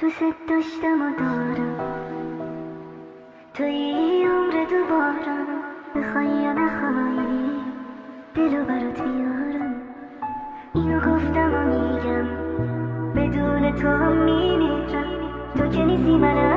دوست داشتم و دارم. توی عمر دوبارم بخوای یا نخوای دلو برات بیارم. اینو گفتم و میگم بدون تو هم میمیرم. تو که نیستی منم.